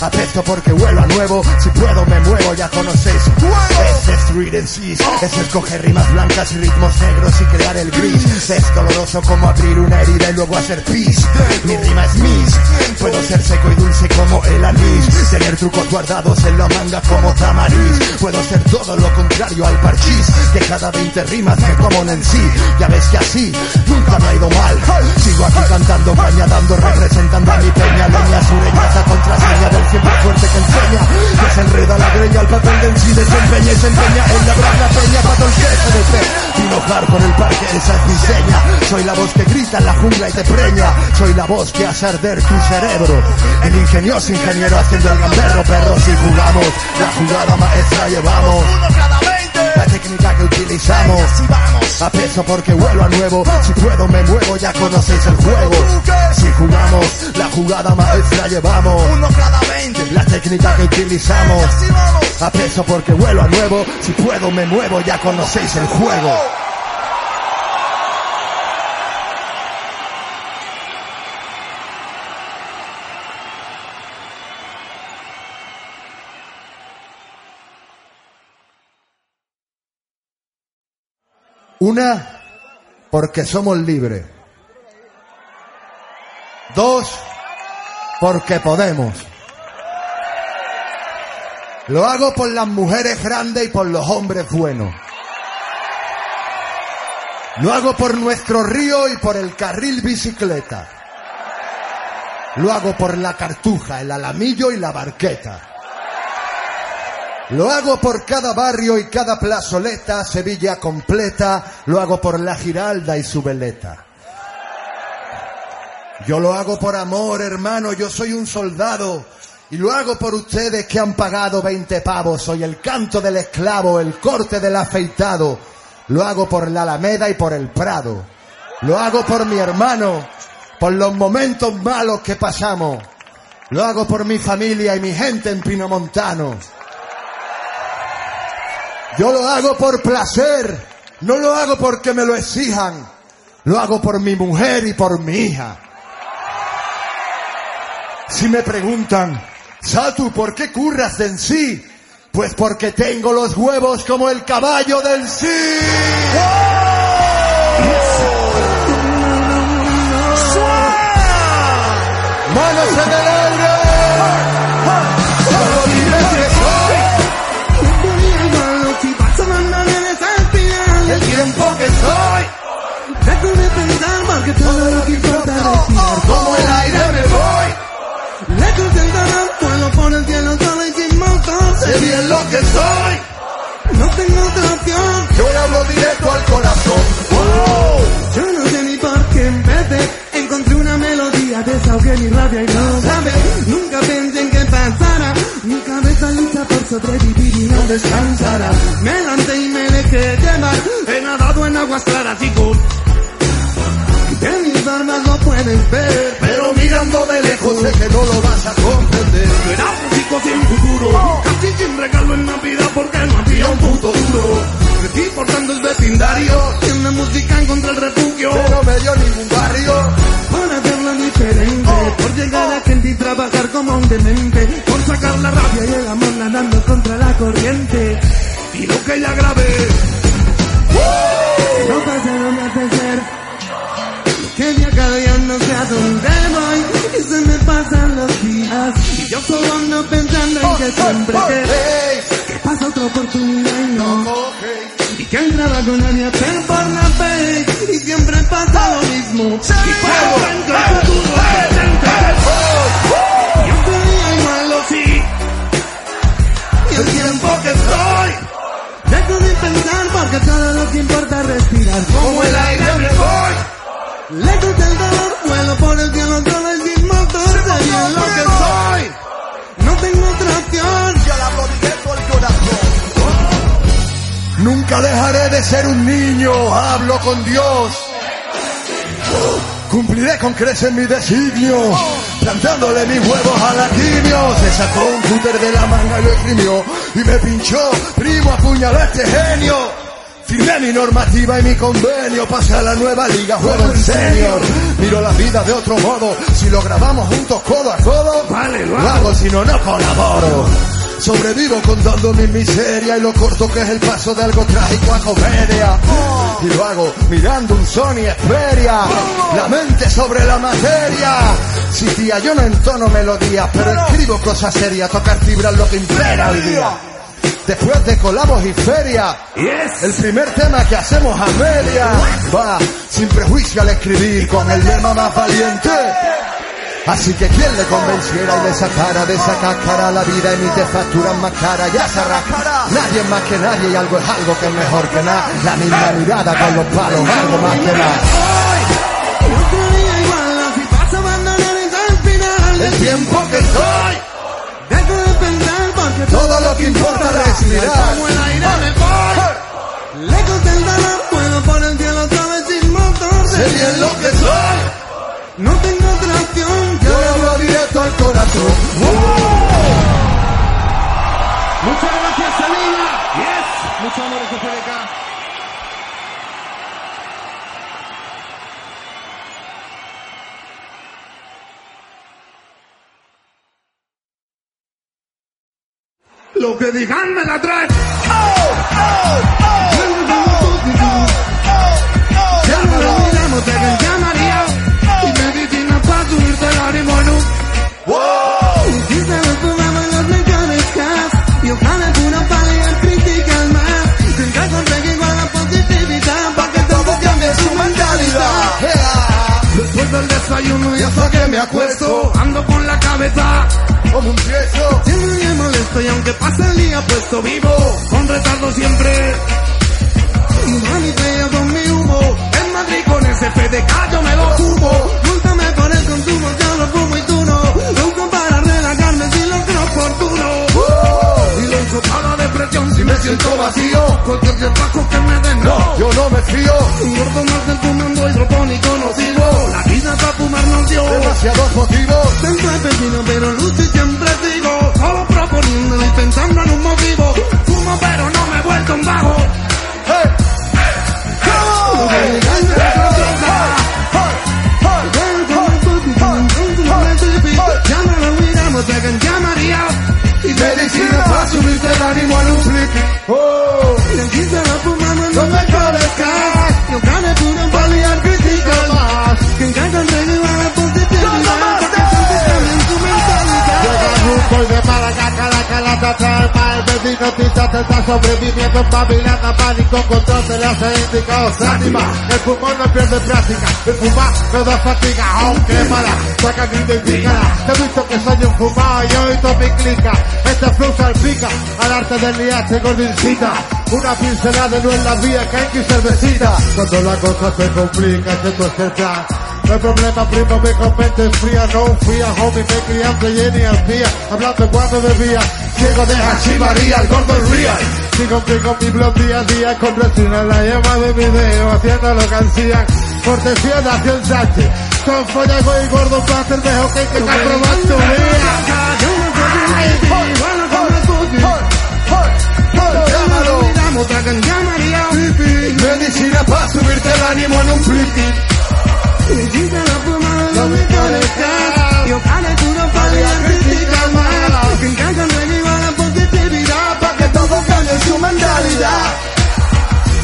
C: apesto porque vuelo a nuevo, si puedo me muevo, ya conocéis, es destruir en sí, es escoger rimas blancas y ritmos negros y crear el gris, es doloroso como abrir una herida y luego hacer pis, mi rima es mis, puedo ser seco y dulce como el anís, tener trucos guardados en la manga como tamariz, puedo ser todo lo contrario al parchís, que cada 20 rimas me como en sí, ya ves que así nunca me ha ido mal, sigo aquí cantando, caña dando, representando mi peña, leña sureña, esa contraseña del siempre fuerte que enseña, que se enreda la greña, el papel del sí desempeña y se empeña en labrar la peña, pato el que se despe, enojar con el parque, esa es mi seña, soy la voz que grita en la jungla y te preña, soy la voz que hace arder tu cerebro, el ingenioso ingeniero haciendo el gamberro, perro, si jugamos, la jugada maestra llevamos, la técnica que utilizamos, a peso porque vuelo a nuevo, si puedo me muevo, ya conocéis el juego, si jugamos, la jugada maestra llevamos, uno cada veinte, la técnica que utilizamos, a peso porque vuelo a nuevo, si puedo me muevo, ya conocéis el juego. Una, porque somos libres. Dos, porque podemos. Lo hago por las mujeres grandes y por los hombres buenos. Lo hago por nuestro río y por el carril bicicleta. Lo hago por la cartuja, el alamillo y la barqueta. Lo hago por cada barrio y cada plazoleta, Sevilla completa. Lo hago por la Giralda y su veleta. Yo lo hago por amor, hermano, yo soy un soldado. Y lo hago por ustedes que han pagado 20 pavos. Soy el canto del esclavo, el corte del afeitado. Lo hago por la Alameda y por el Prado. Lo hago por mi hermano, por los momentos malos que pasamos. Lo hago por mi familia y mi gente en Pinomontano. Yo lo hago por placer, no lo hago porque me lo exijan. Lo hago por mi mujer y por mi hija. Si me preguntan, Satu, ¿por qué curras en sí? Pues porque tengo los huevos como el caballo del sí. ¡Manos en! El tiempo que soy.
M: Dejo de pensar porque todo lo que importa es respirar.
C: Como el aire me voy.
M: Lejos del dolor, vuelo por el cielo solo y sin motor.
C: Sé bien lo que soy.
M: No tengo otra opción.
C: Yo le hablo directo al corazón.
M: Yo no sé ni por qué empecé. Encontré una melodía, desahogué mi rabia y no sabe. Nunca pensé en que pasara. Mi cabeza lucha por sobrevivir no descansará. Me lancé y me dejé llevar. He nadado en aguas claras con de mis armas no pueden ver.
C: Pero mirando de lejos sé que no lo vas a comprender.
M: Yo era músico sin futuro, casi sin regalo en Navidad porque no había un puto duro. Crecí portando el vecindario, y en la música encontré el refugio.
C: No me dio ningún barrio.
M: Por hacerlo diferente, por llegar a gente y trabajar como un demente, por sacar la rabia y el amor nadando contra la corriente. Y lo que ya grabé, pasa no me hace ser. Que día cada día no sé a dónde voy y se me pasan los días y yo solo ando pensando en que siempre que, que pasa otra oportunidad y no y que entraba con nadie hacer por la fe. Y siempre pasa lo mismo
C: hablo con Dios. Cumpliré con creces mi designio, plantándole mis huevos a latinos. Se sacó un cúter de la manga y lo esgrimió y me pinchó. Primo, apuñaló a este genio. Firmé mi normativa y mi convenio, pasé a la nueva liga, juego en senior. Miro la vida de otro modo, si lo grabamos juntos codo a codo,
M: Vale, lo
C: lo hago si no, no colaboro. Sobrevivo contando mi miseria y lo corto que es el paso de algo trágico a comedia. Y lo hago mirando un Sony Xperia, la mente sobre la materia. Si tía, yo no entono melodías, pero escribo cosas serias, tocar fibras lo que impera hoy día. Después de colabos y feria, el primer tema que hacemos a media. Va sin prejuicio al escribir con el lema más valiente. Así que quien le convenciera y le sacara de esa cáscara la vida emite facturas más caras, ya se arrascará. Nadie es más que nadie y algo es algo que es mejor que nada. La misma mirada con los palos, algo más que nada.
M: Y. El
C: tiempo que soy,
M: Dejo de pensar porque
C: todo lo que importa es respirar.
M: como el aire me voy. Lejos del dolor, puedo por el cielo otra vez sin motor.
C: Sé bien lo que soy,
M: No tengo otra opción.
C: yo le hablo directo al corazón.
M: Muchas gracias, Selena. Yes. Mucho amor, FDK. Lo que digan me la trae. Ya Del desayuno y hasta que me acuesto. Ando con la cabeza
C: Como un tieso,
M: Siempre bien molesto y aunque pase el día puesto vivo. Con retardo siempre. Fea con mi humo. En Madrid con ese PDK yo me lo fumo. Múltame por el consumo, yo lo fumo y tú no. Uso para relajarme si lo creo oportuno. Y lo para satisfacción si me siento vacío. Cualquier trabajo que me den, no, yo no me fío. Un gordo más del fumando hidropónico no sigo. La vida para fumar nos dio demasiados motivos. De pepino, pero luz y siempre digo. Solo proponiendo y pensando en un motivo. Fumo pero no me he vuelto un vago. Hey. Y medicina para subirte el ánimo en un flick. Oh, le quise la fumando no me cabezas. Yo gané puro trae mal. Vecino tita te está sobreviviendo en Babilana. Pánico, control se le hace indicados. Ánima, el fumón no pierde práctica. El fumar no da fatiga. Aunque mala, saca grito y pícara. Te he visto que soy un fumado y hoy todo me clica. Este flow salpica al arte del liache gordincita. Una pincelada no en la vía, que y cervecita. Cuando la cosa se complica, esto es el plan. No hay problema, primo, me con mente fría, no fría, homie, me criando Jenny al día, hablando cuando bebía, ciego de Hashi María, el gordo real. Sigo con mi blog día a día, con resina en la llama de video, haciendo lo que hacían, cortesía de Acción Sánchez. Son follago y gordo placer, dejo que hay que comprobar tu vida. Medicina para subirte el ánimo en un flippy. Me conectas. Yo gané tú no podías criticar más. Que encantan revivar la mentalidad.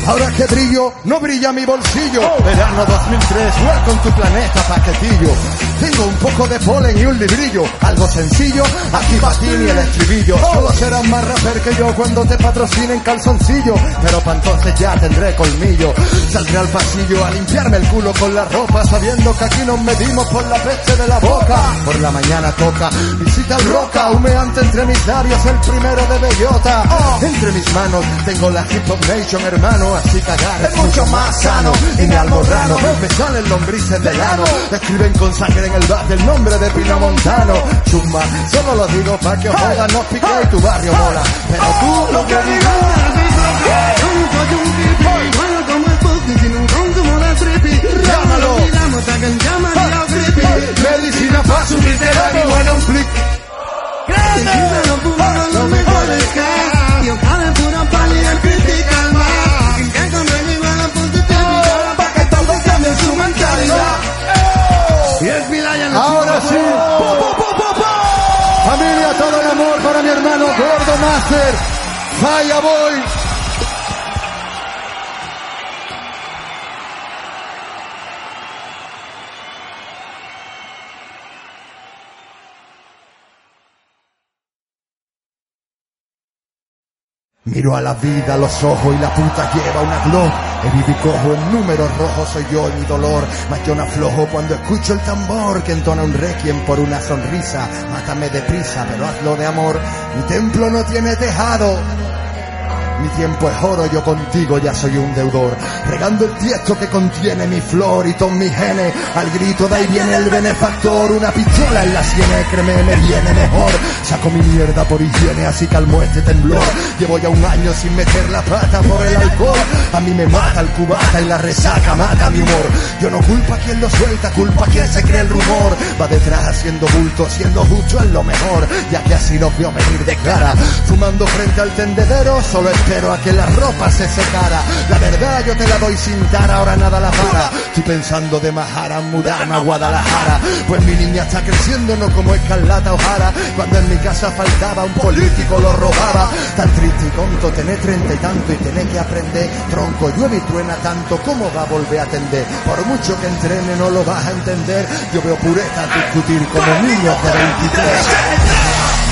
M: Ahora que brillo, no brilla mi bolsillo. Verano 2003, con tu planeta, paquetillo. Tengo un poco de polen y un librillo. Algo sencillo, aquí para ti ni el estribillo. Solo serás más rapper que yo cuando te patrocinen calzoncillo. Pero para entonces ya tendré colmillo. Saldré al pasillo a limpiarme el culo con la ropa, sabiendo que aquí nos medimos por la peste de la boca. Por la mañana toca, visita el roca, humeante entre mis labios, el primero de bellota. Entre mis manos tengo la hip hop nation, hermano así cagar es mucho más sano. Y me almorrano, me salen lombrices del ano. Escriben con sangre en el bar del nombre de Pino Montano. Chumba, solo lo digo pa' que os jodan, no pique y tu barrio mola. Pero tú lo que digas. Llámalo. Medicina pa' subirte el ánimo en un flick. No
C: Falla Boy. Miro a la vida los ojos y la puta lleva una Glock. El bibicojo en números rojos soy yo y mi dolor. Mas yo no aflojo cuando escucho el tambor que entona un requiem por una sonrisa. Mátame deprisa, pero hazlo de amor. Mi templo no tiene tejado. Mi tiempo es oro, yo contigo ya soy un deudor. Regando el tiesto que contiene mi flor y todos mis genes. Al grito de ahí viene el benefactor. Una pistola en la sienes, créeme, me viene mejor. Saco mi mierda por higiene, así calmo este temblor. Llevo ya un año sin meter la pata por el alcohol. A mí me mata el cubata y la resaca mata mi humor. Yo no culpa a quien lo suelta, culpa a quien se cree el rumor. Va detrás haciendo bulto, siendo justo es lo mejor. Ya que así nos vio venir de cara. Fumando frente al tendedero, solo espero a que la ropa se secara. La verdad yo te la doy sin dar, ahora nada la para. Estoy pensando de Majara mudarme a Guadalajara. Pues mi niña está creciendo, no como Escarlata Ojara. Cuando en mi casa faltaba un político lo robaba. Tan triste y tonto, tener treinta y tanto y tener que aprender. Tronco, llueve y truena tanto, ¿cómo va a volver a atender? Por mucho que entrene no lo vas a entender. Yo veo puretas discutir como niños de 23.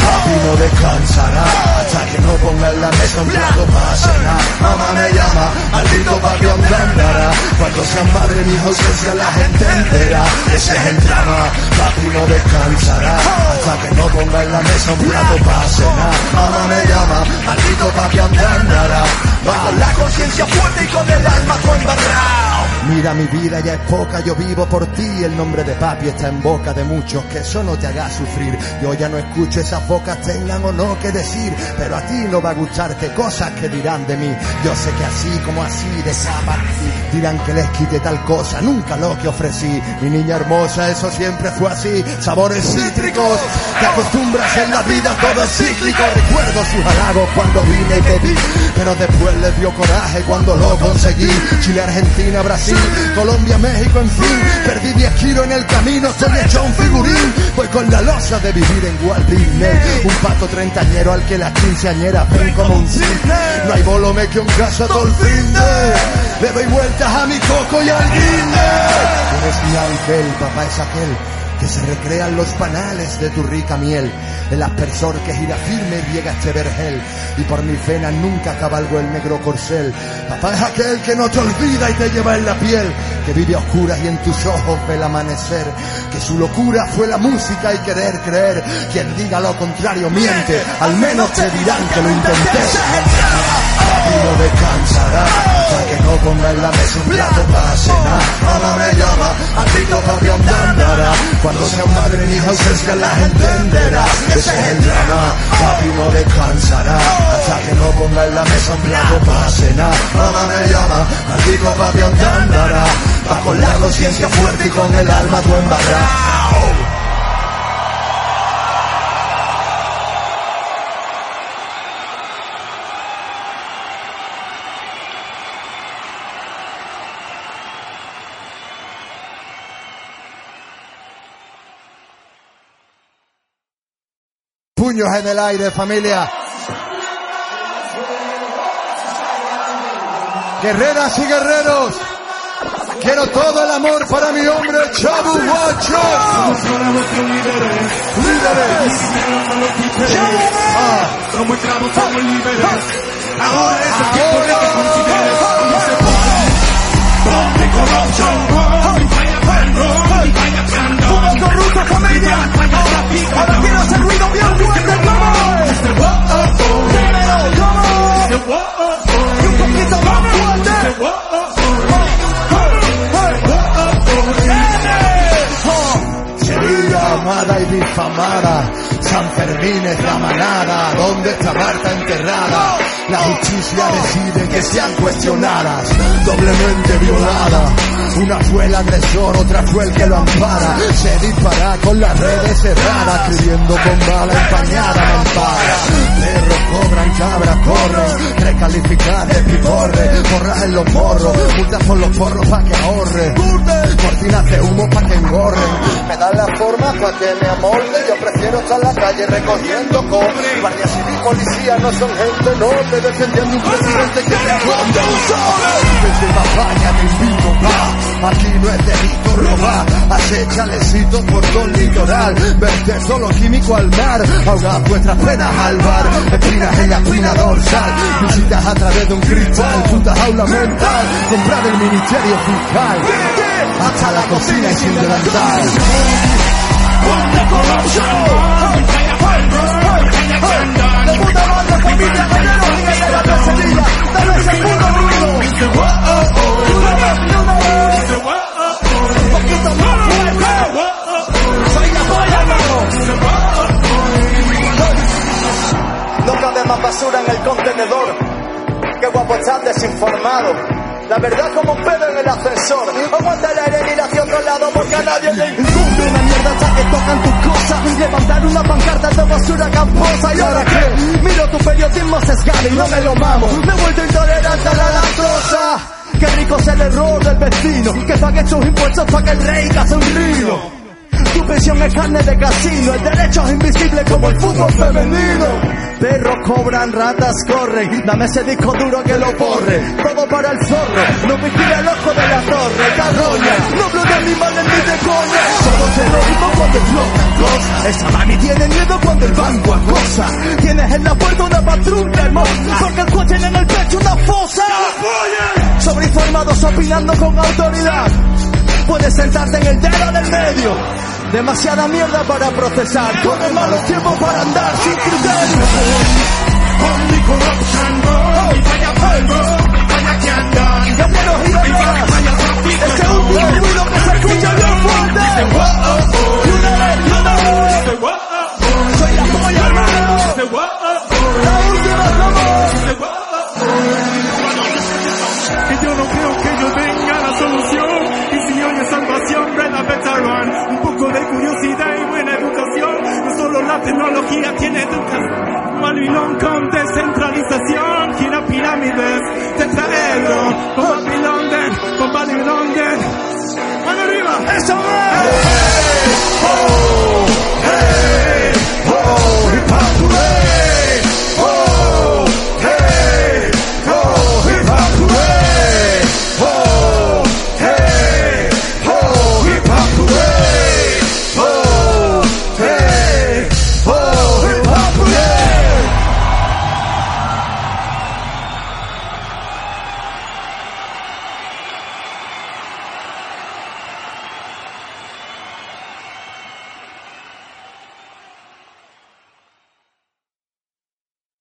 C: Papi no descansará que no ponga en la mesa un plato para cenar. Mamá me llama, maldito papi dónde andará. Cuando sean madre mi ausencia la gente entera. Ese es el drama, papi no descansará hasta que no ponga en la mesa un plato para cenar. Mamá me llama, maldito papi dónde andará. Va con la conciencia fuerte y con el alma todo embarrado. Mira mi vida ya es poca, yo vivo por ti. El nombre de papi está en boca de muchos, que eso no te haga sufrir. Yo ya no escucho esas bocas tengan o no que decir, pero a ti no va a gustarte cosas que dirán de mí. Yo sé que así como así desaparecí, dirán que les quite tal cosa, nunca lo que ofrecí. Mi niña hermosa, eso siempre fue así. Sabores cítricos, te acostumbras en la vida, todo es cíclico. Recuerdo sus halagos cuando vine y te vi, pero después les dio coraje cuando lo conseguí. Chile, Argentina, Brasil, Colombia, México, en fin. Perdí 10 kilos en el camino, estoy hecho un figurín. Voy con la losa de vivir en Walt Disney. Un pato treintañero al que las quinceañeras ven como un cisne. No hay bolo me que un caso todo el fin de. Le doy vueltas a mi coco y al guinde. Eres mi ángel, papá es aquel que se recrean los panales de tu rica miel, el aspersor que gira firme riega este vergel, y por mis venas nunca cabalgo el negro corcel. Papá es aquel que no te olvida y te lleva en la piel, que vive a oscuras y en tus ojos ve el amanecer, que su locura fue la música y querer creer. Quien diga lo contrario miente, al menos te dirán que lo intenté. Y no descansará hasta que no ponga en la mesa un plato para cenar. Mamá me llama, a Tito papi andará. Cuando sea madre ni hijo que las entenderá. Ese es el drama, papi no descansará hasta que no ponga en la mesa un plato para cenar. Mamá me llama, a Tito papi andará. Va con la conciencia fuerte y con el alma tú embarrado. Puños en el aire, familia. Guerreras y guerreros, quiero todo el amor para mi hombre Chabu Guacho. Líderes.
G: Somos esclavos, somos líderes. Ahora es el tiempo que consideres cómo se pone.
F: Fumo corrupto, familia. Ahora quiero hacer
C: amada y difamada San Fermín es la manada, ¿dónde está Marta enterrada? La justicia decide que sean cuestionadas, doblemente violada. Una fue el agresor, otra fue el que lo ampara. Se dispara con las redes cerradas, escribiendo con bala empañada, me ampara. Perros cobran, cabras corren, recalificar de piporre, porras en los morros, multas por los porros pa' que ahorre. Cortinas de humo pa' que engorren, me dan la forma pa' que me amolde, yo prefiero estar en la calle recogiendo cobre. Guardia civil, policía no son gente noble, defendiendo un presidente que te esconde un sobre. Desde España te invito, va, aquí no es delito robar, acéchale sitios por todo el litoral, verte solo químico al mar, ahogar vuestras penas al bar, espinas en la espina dorsal, visitas a través de un cristal, puta jaula mental, comprar el ministerio fiscal, hasta la cocina y sin delantal.
F: La no. Cabe más basura en el contenedor. Qué guapo estás desinformado. La verdad como un pedo en el ascensor. Aguanta el aire y ir hacia otro lado porque a nadie le incumbe una mierda hasta que tocan tus cosas. Levantar una pancarta de basura camposa. ¿Y ahora qué? Miro tu periodismo sesgado y no me lo mamo. Me he vuelto intolerante a la lactosa. Qué rico es el error del vecino que pague sus impuestos para que el rey case un río. Tu pensión es carne de casino, el derecho es invisible como el fútbol femenino. Perros cobran, ratas corren, dame ese disco duro que lo borre. Todo para el zorro, no vigila el ojo de la torre, carroña. No hablo de animales ni de coña. Solo terrorismo cuando cosas. Esa mami tiene miedo cuando el banco acosa. Tienes en la puerta una patrulla, hermano, porque el tiene en el pecho una fosa. Sobreinformados opinando con autoridad. Puedes sentarte en el dedo del medio. Demasiada mierda para procesar. Corren malos tiempos para andar sin criterio.
G: Que Que yo no que yo tenga la
F: solución salvación, Breda Betarán. Un poco de curiosidad y buena
G: educación. No solo la tecnología tiene educación. Malvinón con descentralización, gira pirámides, tetraedro, bomba pilongen, bomba Mano arriba, eso es. ¡Oh!